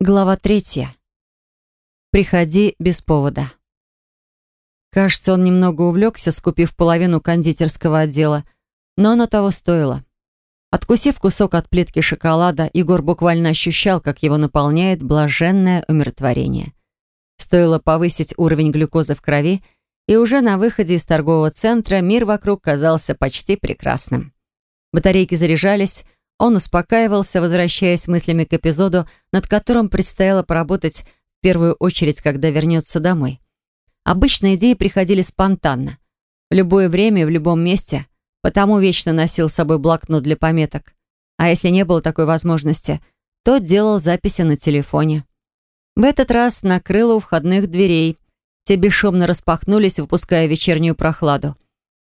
Глава третья. Приходи без повода. Кажется, он немного увлекся, скупив половину кондитерского отдела, но оно того стоило. Откусив кусок от плитки шоколада, Егор буквально ощущал, как его наполняет блаженное умиротворение. Стоило повысить уровень глюкозы в крови, и уже на выходе из торгового центра мир вокруг казался почти прекрасным. Батарейки заряжались, он успокаивался, возвращаясь мыслями к эпизоду, над которым предстояло поработать в первую очередь, когда вернется домой. Обычно идеи приходили спонтанно. В любое время и в любом месте, потому вечно носил с собой блокнот для пометок. А если не было такой возможности, то делал записи на телефоне. В этот раз накрыло у входных дверей. Те бесшумно распахнулись, выпуская вечернюю прохладу.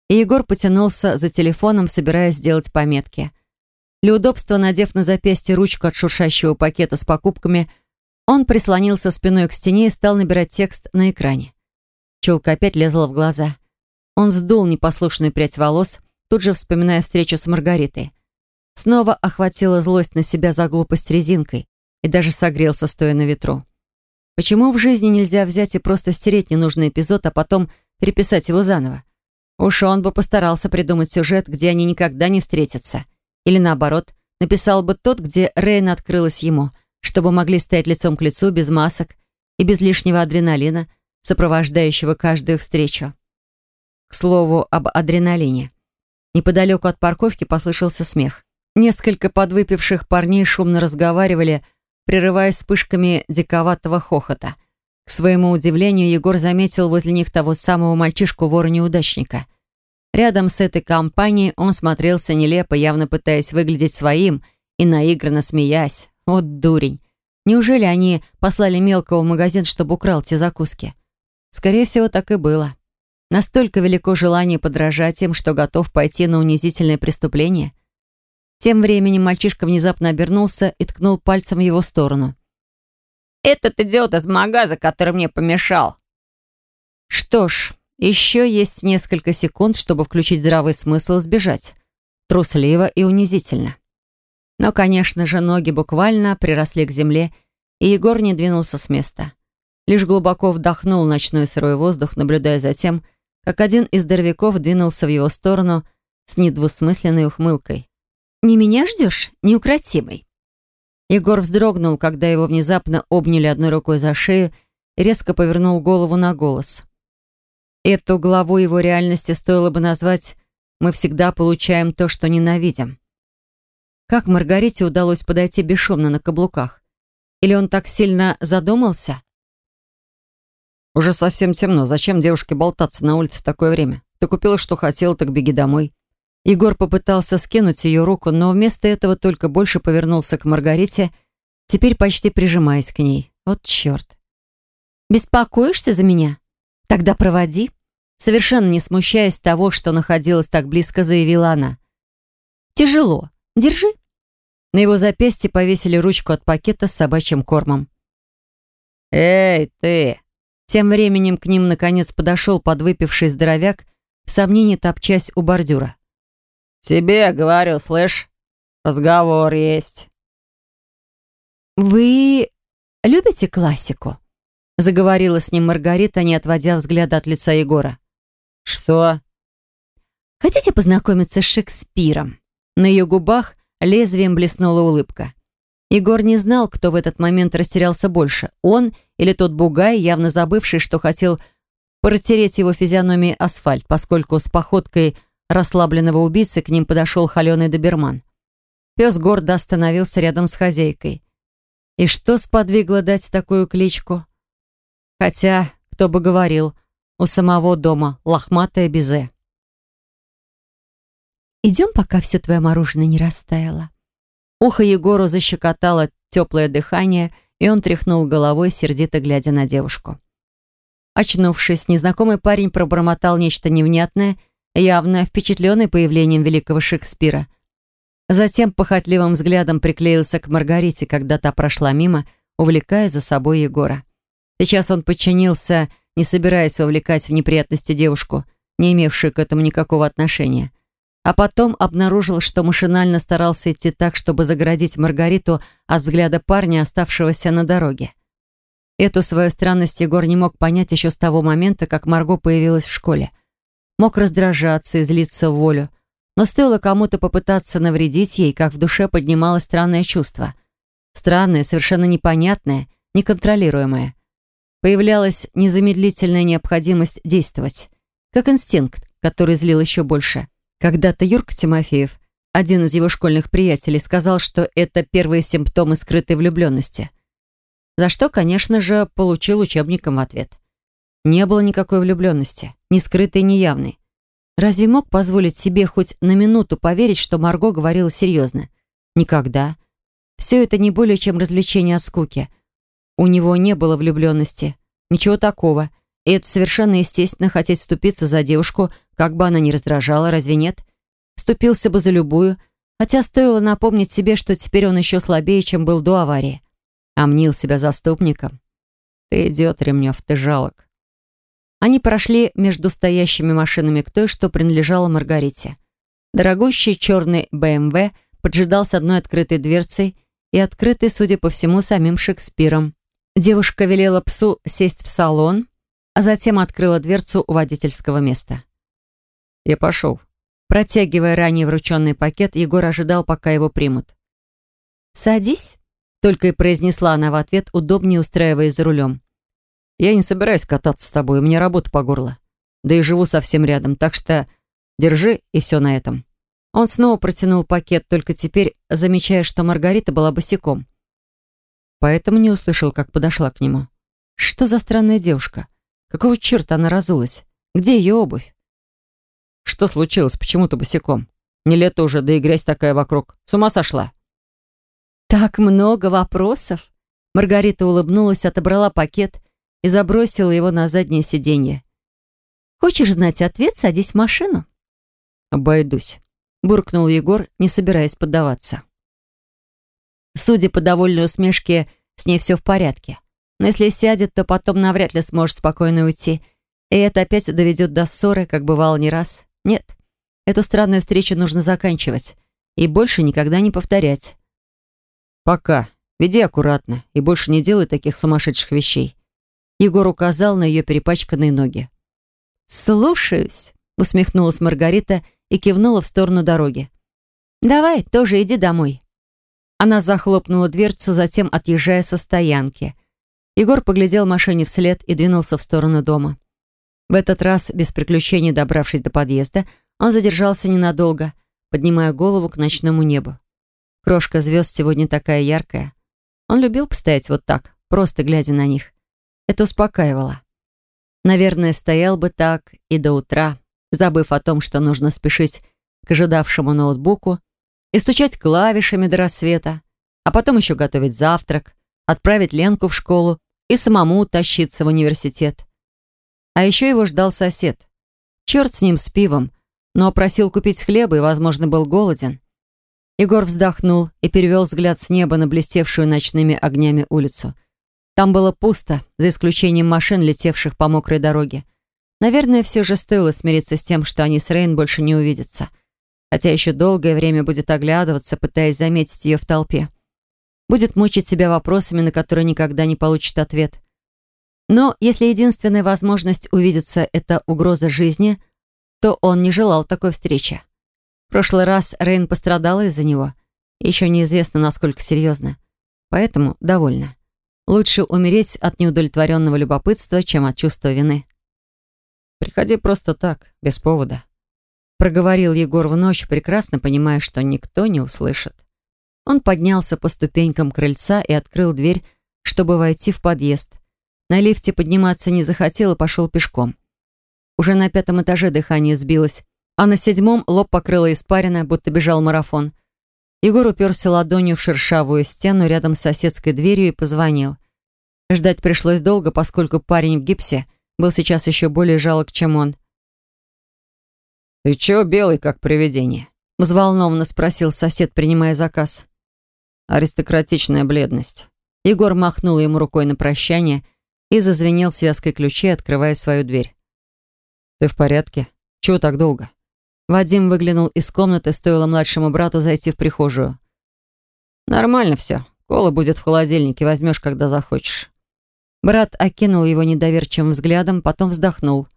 И Егор потянулся за телефоном, собираясь сделать пометки. Для удобства, надев на запястье ручку от шуршащего пакета с покупками, он прислонился спиной к стене и стал набирать текст на экране. Челка опять лезла в глаза. Он сдул непослушную прядь волос, тут же вспоминая встречу с Маргаритой. Снова охватила злость на себя за глупость резинкой и даже согрелся, стоя на ветру. Почему в жизни нельзя взять и просто стереть ненужный эпизод, а потом переписать его заново? Уж он бы постарался придумать сюжет, где они никогда не встретятся. Или наоборот, написал бы тот, где Рейн открылась ему, чтобы могли стоять лицом к лицу, без масок и без лишнего адреналина, сопровождающего каждую встречу. К слову об адреналине. Неподалеку от парковки послышался смех. Несколько подвыпивших парней шумно разговаривали, прерываясь вспышками диковатого хохота. К своему удивлению, Егор заметил возле них того самого мальчишку-вора-неудачника — Рядом с этой компанией он смотрелся нелепо, явно пытаясь выглядеть своим и наигранно смеясь. Вот дурень. Неужели они послали мелкого в магазин, чтобы украл те закуски? Скорее всего, так и было. Настолько велико желание подражать им, что готов пойти на унизительное преступление. Тем временем мальчишка внезапно обернулся и ткнул пальцем в его сторону. «Этот идиот из магаза, который мне помешал!» Что ж, еще есть несколько секунд, чтобы включить здравый смысл и сбежать. Трусливо и унизительно. Но, конечно же, ноги буквально приросли к земле, и Егор не двинулся с места. Лишь глубоко вдохнул ночной сырой воздух, наблюдая за тем, как один из здоровяков двинулся в его сторону с недвусмысленной ухмылкой. «Не меня ждешь, неукротимый?» Егор вздрогнул, когда его внезапно обняли одной рукой за шею и резко повернул голову на голос. Эту главу его реальности стоило бы назвать «Мы всегда получаем то, что ненавидим». Как Маргарите удалось подойти бесшумно на каблуках? Или он так сильно задумался? Уже совсем темно. Зачем девушке болтаться на улице в такое время? Ты купила, что хотела, так беги домой. Егор попытался скинуть ее руку, но вместо этого только больше повернулся к Маргарите, теперь почти прижимаясь к ней. Вот черт. «Беспокоишься за меня?» «Тогда проводи». Совершенно не смущаясь того, что находилась так близко, заявила она. «Тяжело. Держи». На его запястье повесили ручку от пакета с собачьим кормом. «Эй, ты!» Тем временем к ним наконец подошел подвыпивший здоровяк, в сомнении топчась у бордюра. «Тебе, говорю, слышь, разговор есть». «Вы любите классику?» Заговорила с ним Маргарита, не отводя взгляда от лица Егора. «Что?» «Хотите познакомиться с Шекспиром?» На ее губах лезвием блеснула улыбка. Егор не знал, кто в этот момент растерялся больше. Он или тот бугай, явно забывший, что хотел протереть его физиономией асфальт, поскольку с походкой расслабленного убийцы к ним подошел холеный доберман. Пес гордо остановился рядом с хозяйкой. И что сподвигло дать такую кличку? Хотя, кто бы говорил, у самого дома лохматое безе. «Идем, пока все твое мороженое не растаяло». Ухо Егору защекотало теплое дыхание, и он тряхнул головой, сердито глядя на девушку. Очнувшись, незнакомый парень пробормотал нечто невнятное, явно впечатленный появлением великого Шекспира. Затем похотливым взглядом приклеился к Маргарите, когда та прошла мимо, увлекая за собой Егора. Сейчас он подчинился, не собираясь вовлекать в неприятности девушку, не имевшую к этому никакого отношения. А потом обнаружил, что машинально старался идти так, чтобы загородить Маргариту от взгляда парня, оставшегося на дороге. Эту свою странность Егор не мог понять еще с того момента, как Марго появилась в школе. Мог раздражаться и злиться в волю, но стоило кому-то попытаться навредить ей, как в душе поднималось странное чувство. Странное, совершенно непонятное, неконтролируемое. Появлялась незамедлительная необходимость действовать. Как инстинкт, который злил еще больше. Когда-то Юрка Тимофеев, один из его школьных приятелей, сказал, что это первые симптомы скрытой влюбленности – за что, конечно же, получил учебником в ответ. Не было никакой влюбленности, ни скрытой, ни явной. Разве мог позволить себе хоть на минуту поверить, что Марго говорила серьезно? Никогда. Все это не более чем развлечение от скуки. У него не было влюбленности. Ничего такого. И это совершенно естественно хотеть вступиться за девушку, как бы она ни раздражала, разве нет? Вступился бы за любую, хотя стоило напомнить себе, что теперь он еще слабее, чем был до аварии а мнил себя заступником. Ты идиот, Ремнев, ты жалок. Они прошли между стоящими машинами к той, что принадлежала Маргарите. Дорогущий черный БМВ поджидал с одной открытой дверцей и открытой, судя по всему, самим Шекспиром. Девушка велела псу сесть в салон, а затем открыла дверцу у водительского места. «Я пошел». Протягивая ранее врученный пакет, Егор ожидал, пока его примут. «Садись», только и произнесла она в ответ, удобнее устраиваясь за рулем. «Я не собираюсь кататься с тобой, у меня работа по горло. Да и живу совсем рядом, так что держи, и все на этом». Он снова протянул пакет, только теперь замечая, что Маргарита была босиком. Поэтому не услышал, как подошла к нему. Что за странная девушка? Какого черта она разулась? Где ее обувь? Что случилось? Почему ты босиком? Не лето уже, да и грязь такая вокруг. С ума сошла? «Так много вопросов!» Маргарита улыбнулась, отобрала пакет и забросила его на заднее сиденье. «Хочешь знать ответ? Садись в машину». «Обойдусь», — буркнул Егор, не собираясь поддаваться. Судя по довольной усмешке, с ней все в порядке. Но если сядет, то потом навряд ли сможет спокойно уйти. И это опять доведет до ссоры, как бывало не раз. Нет, эту странную встречу нужно заканчивать и больше никогда не повторять. «Пока. Веди аккуратно и больше не делай таких сумасшедших вещей». Егор указал на ее перепачканные ноги. «Слушаюсь», — усмехнулась Маргарита и кивнула в сторону дороги. «Давай, тоже иди домой». Она захлопнула дверцу, затем отъезжая со стоянки. Егор поглядел машине вслед и двинулся в сторону дома. В этот раз, без приключений добравшись до подъезда, он задержался ненадолго, поднимая голову к ночному небу. Крошка звезд сегодня такая яркая. Он любил постоять вот так, просто глядя на них. Это успокаивало. Наверное, стоял бы так и до утра, забыв о том, что нужно спешить к ожидавшему ноутбуку и стучать клавишами до рассвета, а потом еще готовить завтрак, отправить Ленку в школу и самому тащиться в университет. А еще его ждал сосед. Черт с ним с пивом, но просил купить хлеба и, возможно, был голоден. Егор вздохнул и перевел взгляд с неба на блестевшую ночными огнями улицу. Там было пусто, за исключением машин, летевших по мокрой дороге. Наверное, все же стоило смириться с тем, что они с Рейн больше не увидятся. Хотя еще долгое время будет оглядываться, пытаясь заметить ее в толпе. Будет мучить себя вопросами, на которые никогда не получит ответ. Но если единственная возможность увидеться — это угроза жизни, то он не желал такой встречи. В прошлый раз Рейн пострадала из-за него. Еще неизвестно, насколько серьезно. Поэтому довольна. Лучше умереть от неудовлетворенного любопытства, чем от чувства вины. «Приходи просто так, без повода», — проговорил Егор в ночь, прекрасно понимая, что никто не услышит. Он поднялся по ступенькам крыльца и открыл дверь, чтобы войти в подъезд. На лифте подниматься не захотел и пошел пешком. Уже на пятом этаже дыхание сбилось, а на седьмом лоб покрыло испарина, будто бежал марафон. Егор уперся ладонью в шершавую стену рядом с соседской дверью и позвонил. Ждать пришлось долго, поскольку парень в гипсе был сейчас еще более жалок, чем он. «Ты чё белый, как привидение?» — взволнованно спросил сосед, принимая заказ. Аристократичная бледность. Егор махнул ему рукой на прощание и зазвенел связкой ключей, открывая свою дверь. «Ты в порядке? Чего так долго?» Вадим выглянул из комнаты, стоило младшему брату зайти в прихожую. «Нормально все. Кола будет в холодильнике, возьмешь, когда захочешь». Брат окинул его недоверчивым взглядом, потом вздохнул.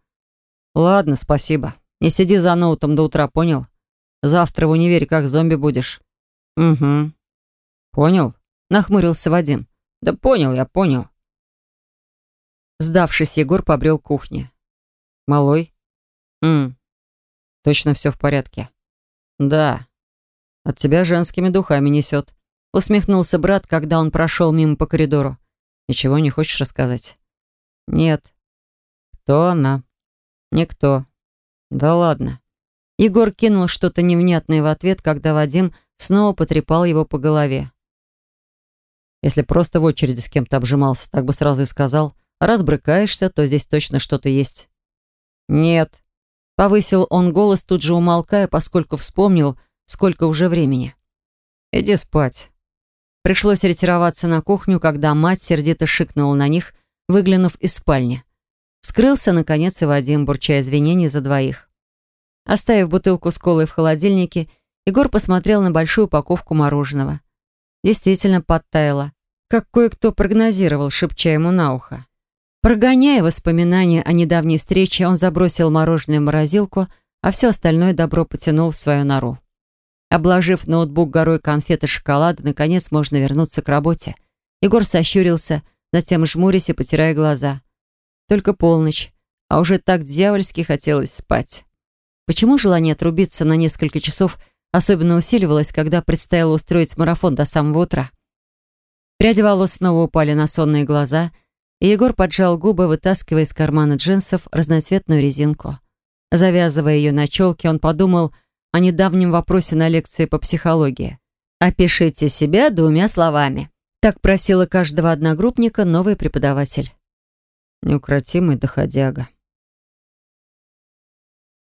«Ладно, спасибо. Не сиди за ноутом до утра, понял? Завтра в универе как зомби будешь». «Угу». «Понял?» — нахмурился Вадим. «Да понял, я понял». Сдавшись, Егор побрел к кухне. «Малой?» «М. Точно все в порядке?» «Да. От тебя женскими духами несет», — усмехнулся брат, когда он прошел мимо по коридору. «Ничего не хочешь рассказать?» «Нет». «Кто она?» «Никто». «Да ладно». Егор кинул что-то невнятное в ответ, когда Вадим снова потрепал его по голове. Если просто в очереди с кем-то обжимался, так бы сразу и сказал. раз брыкаешься, то здесь точно что-то есть. «Нет», — повысил он голос, тут же умолкая, поскольку вспомнил, сколько уже времени. «Иди спать». Пришлось ретироваться на кухню, когда мать сердито шикнула на них, выглянув из спальни. Скрылся, наконец, и Вадим, бурча извинений за двоих. Оставив бутылку с колой в холодильнике, Егор посмотрел на большую упаковку мороженого. Действительно подтаяла, как кое-кто прогнозировал, шепча ему на ухо. Прогоняя воспоминания о недавней встрече, он забросил мороженое в морозилку, а все остальное добро потянул в свою нору. Обложив ноутбук горой конфет и шоколада, наконец можно вернуться к работе. Егор сощурился, затем жмурясь и потирая глаза. Только полночь, а уже так дьявольски хотелось спать. Почему желание отрубиться на несколько часов особенно усиливалось, когда предстояло устроить марафон до самого утра? Пряди волос снова упали на сонные глаза — и Егор поджал губы, вытаскивая из кармана джинсов разноцветную резинку. Завязывая ее на челке, он подумал о недавнем вопросе на лекции по психологии. «Опишите себя двумя словами». Так просила каждого одногруппника новый преподаватель. Неукротимый доходяга.